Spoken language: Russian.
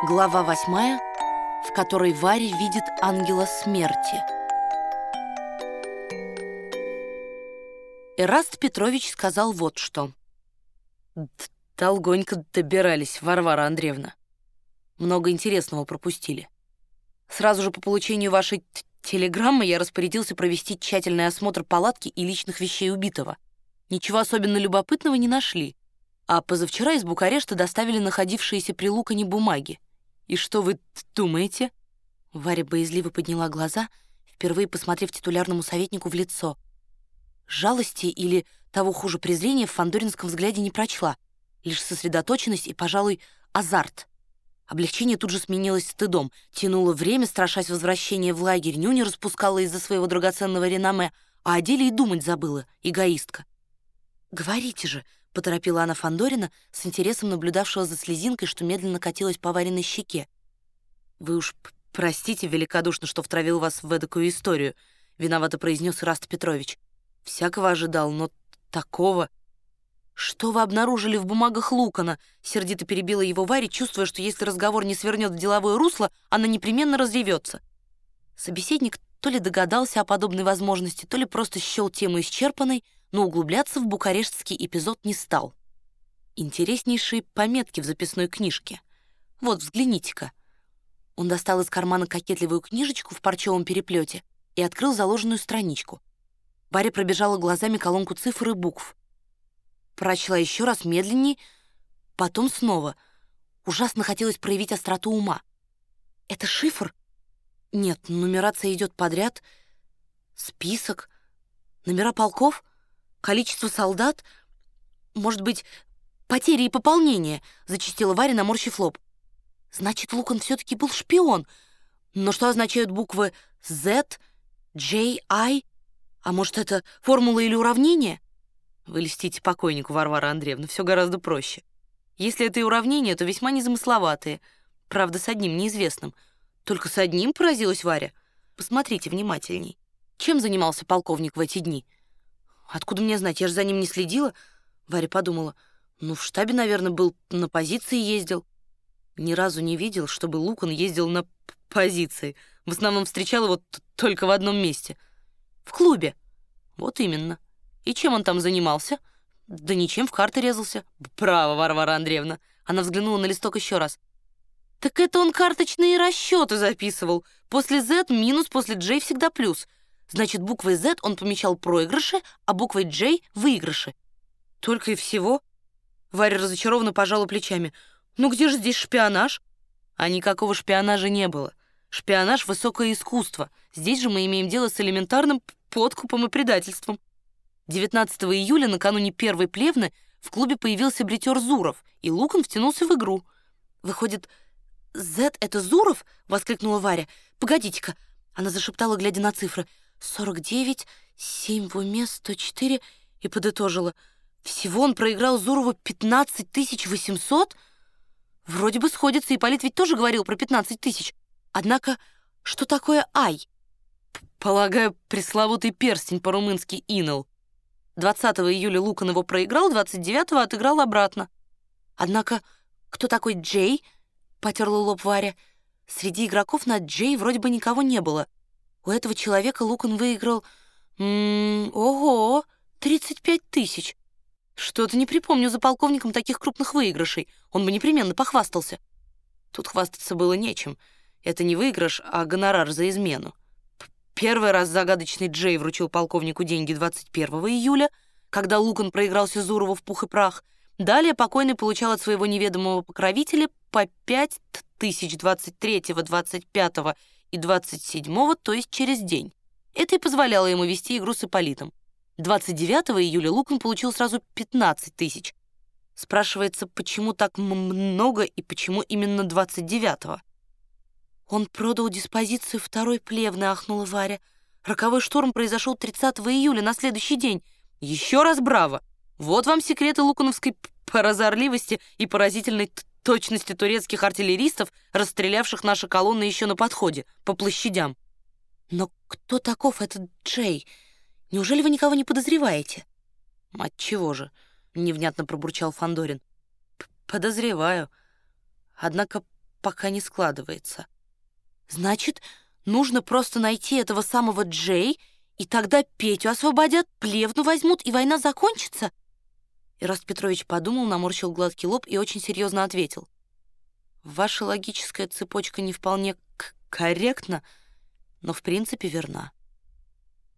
Глава восьмая, в которой Варя видит ангела смерти. Эраст Петрович сказал вот что. «Долгонько добирались, Варвара Андреевна. Много интересного пропустили. Сразу же по получению вашей телеграммы я распорядился провести тщательный осмотр палатки и личных вещей убитого. Ничего особенно любопытного не нашли. А позавчера из Букарешта доставили находившиеся при Лукане бумаги. И что вы думаете?» Варя боязливо подняла глаза, впервые посмотрев титулярному советнику в лицо. Жалости или, того хуже, презрения в фандоринском взгляде не прочла, лишь сосредоточенность и, пожалуй, азарт. Облегчение тут же сменилось стыдом, тянуло время, страшась возвращения в лагерь, ню не распускала из-за своего драгоценного реноме, а о деле и думать забыла, эгоистка. «Говорите же», — поторопила она Фандорина с интересом наблюдавшего за слезинкой, что медленно катилась по вареной щеке. «Вы уж простите великодушно, что втравил вас в эдакую историю», — виновато произнес Раст Петрович. «Всякого ожидал, но такого...» «Что вы обнаружили в бумагах Лукана?» — сердито перебила его Варя, чувствуя, что если разговор не свернет в деловое русло, она непременно разревется. Собеседник то ли догадался о подобной возможности, то ли просто счел тему исчерпанной, но углубляться в букарештский эпизод не стал. Интереснейшие пометки в записной книжке. Вот, взгляните-ка. Он достал из кармана кокетливую книжечку в парчевом переплете и открыл заложенную страничку. Барри пробежала глазами колонку цифр и букв. Прочла еще раз медленнее, потом снова. Ужасно хотелось проявить остроту ума. «Это шифр?» «Нет, нумерация идет подряд. Список. Номера полков?» Количество солдат? Может быть, потери и пополнение?» — зачистила Варя, наморщив лоб. «Значит, Лукан все-таки был шпион. Но что означают буквы Z, J, I? А может, это формула или уравнение?» «Вы льстите покойнику, Варвара Андреевна, все гораздо проще. Если это и уравнения, то весьма незамысловатые. Правда, с одним неизвестным. Только с одним поразилась Варя. Посмотрите внимательней. Чем занимался полковник в эти дни?» Откуда мне знать? Я же за ним не следила. Варя подумала. Ну, в штабе, наверное, был, на позиции ездил. Ни разу не видел, чтобы Лукан ездил на позиции. В основном встречал его только в одном месте. В клубе. Вот именно. И чем он там занимался? Да ничем, в карты резался. Право, Варвара Андреевна. Она взглянула на листок еще раз. Так это он карточные расчеты записывал. После Z минус, после J всегда плюс. Значит, буквой Z он помечал проигрыши, а буквой J — выигрыши. Только и всего? Варя разочарованно пожала плечами. Ну где же здесь шпионаж? А никакого шпионажа не было. Шпионаж — высокое искусство. Здесь же мы имеем дело с элементарным подкупом и предательством. 19 июля, накануне первой плевны, в клубе появился бритер Зуров, и Лукан втянулся в игру. Выходит, «Z — это Зуров?» — воскликнула Варя. «Погодите-ка!» — она зашептала, глядя на цифры — сорок девять, семь в уме, сто четыре и подытожила. Всего он проиграл Зурову пятнадцать тысяч восемьсот? Вроде бы сходится, и Полит ведь тоже говорил про пятнадцать тысяч. Однако, что такое «ай»? Полагаю, пресловутый перстень по-румынски «инел». 20 июля Лукан его проиграл, 29-го отыграл обратно. Однако, кто такой Джей? Потерла лоб Варя. Среди игроков на Джей вроде бы никого не было — у этого человека Лукан выиграл... М -м, ого, 35 тысяч. Что-то не припомню за полковником таких крупных выигрышей. Он бы непременно похвастался. Тут хвастаться было нечем. Это не выигрыш, а гонорар за измену. Первый раз загадочный Джей вручил полковнику деньги 21 июля, когда Лукан проигрался Зурову в пух и прах. Далее покойный получал от своего неведомого покровителя по 5 тысяч 23, 25 и 27-го, то есть через день. Это и позволяло ему вести игру с Ипполитом. 29 июля Лукан получил сразу 15 тысяч. Спрашивается, почему так много и почему именно 29-го? Он продал диспозицию второй плевны, ахнула Варя. Роковой шторм произошел 30 июля, на следующий день. Еще раз браво! Вот вам секреты лукановской прозорливости и поразительной точности турецких артиллеристов, расстрелявших наши колонны еще на подходе, по площадям. Но кто таков этот Джей? Неужели вы никого не подозреваете? Мать чего же? Невнятно пробурчал Фандорин. Подозреваю. Однако пока не складывается. Значит, нужно просто найти этого самого Джей, и тогда Петю освободят, плевну возьмут, и война закончится? Ираст Петрович подумал, наморщил гладкий лоб и очень серьезно ответил. Ваша логическая цепочка не вполне корректна, но в принципе верна.